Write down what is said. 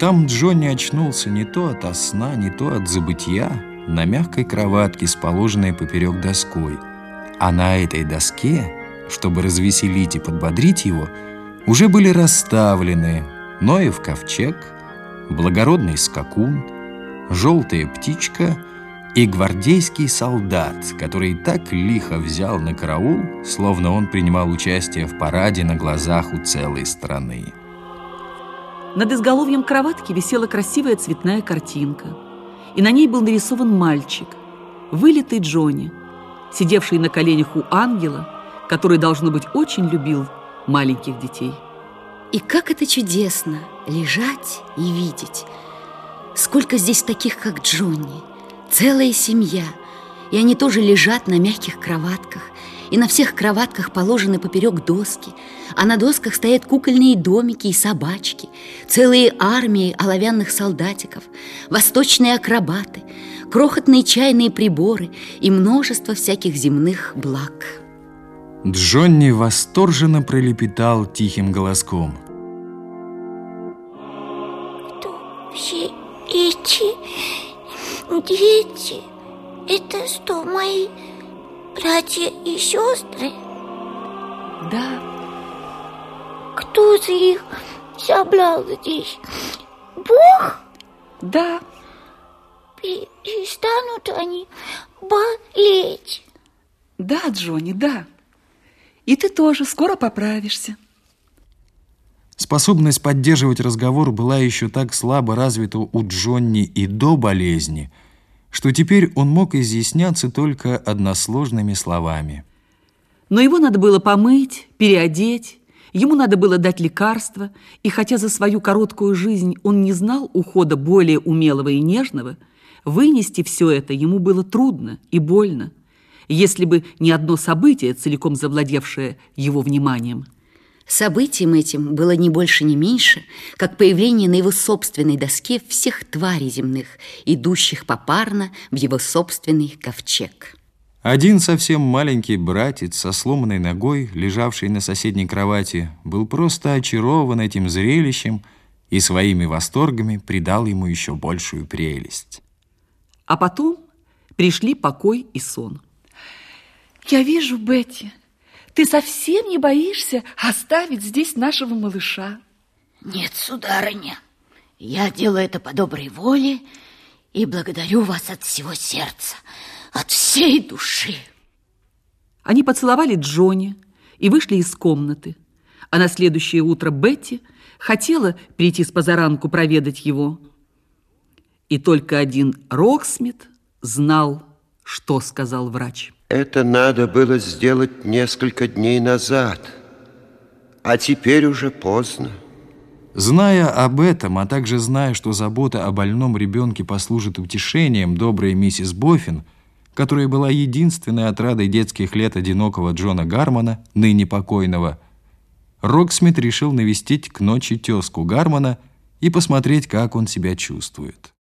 Там Джонни очнулся не то от сна, не то от забытия на мягкой кроватке, сположенной поперек доской. А на этой доске, чтобы развеселить и подбодрить его, уже были расставлены Ноев ковчег, благородный скакун, желтая птичка и гвардейский солдат, который так лихо взял на караул, словно он принимал участие в параде на глазах у целой страны. Над изголовьем кроватки висела красивая цветная картинка, и на ней был нарисован мальчик, вылитый Джонни, сидевший на коленях у ангела, который, должно быть, очень любил маленьких детей. И как это чудесно лежать и видеть. Сколько здесь таких, как Джонни. Целая семья. И они тоже лежат на мягких кроватках. И на всех кроватках положены поперек доски. А на досках стоят кукольные домики и собачки. Целые армии оловянных солдатиков. Восточные акробаты. Крохотные чайные приборы. И множество всяких земных благ. Джонни восторженно пролепетал тихим голоском. Кто все эти дети? Это что, мои братья и сестры? Да. Кто за их собрал здесь? Бог? Да. Перестанут они болеть? Да, Джонни, да. И ты тоже скоро поправишься. Способность поддерживать разговор была еще так слабо развита у Джонни и до болезни, что теперь он мог изъясняться только односложными словами. Но его надо было помыть, переодеть, ему надо было дать лекарства, и хотя за свою короткую жизнь он не знал ухода более умелого и нежного, вынести все это ему было трудно и больно если бы не одно событие, целиком завладевшее его вниманием. Событием этим было не больше, не меньше, как появление на его собственной доске всех тварей земных, идущих попарно в его собственный ковчег. Один совсем маленький братец со сломанной ногой, лежавший на соседней кровати, был просто очарован этим зрелищем и своими восторгами придал ему еще большую прелесть. А потом пришли покой и сон. Я вижу, Бетти, ты совсем не боишься оставить здесь нашего малыша? Нет, сударыня, я делаю это по доброй воле и благодарю вас от всего сердца, от всей души. Они поцеловали Джонни и вышли из комнаты. А на следующее утро Бетти хотела прийти с позаранку проведать его. И только один Роксмит знал, что сказал врач. Это надо было сделать несколько дней назад, а теперь уже поздно. Зная об этом, а также зная, что забота о больном ребенке послужит утешением доброй миссис Боффин, которая была единственной отрадой детских лет одинокого Джона Гармона, ныне покойного, Роксмит решил навестить к ночи тезку Гармона и посмотреть, как он себя чувствует.